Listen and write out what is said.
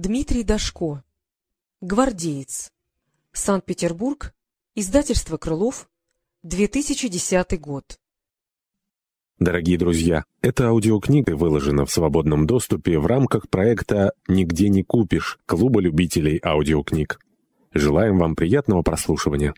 Дмитрий Дашко. Гвардеец. Санкт-Петербург. Издательство «Крылов». 2010 год. Дорогие друзья, эта аудиокнига выложена в свободном доступе в рамках проекта «Нигде не купишь» Клуба любителей аудиокниг. Желаем вам приятного прослушивания.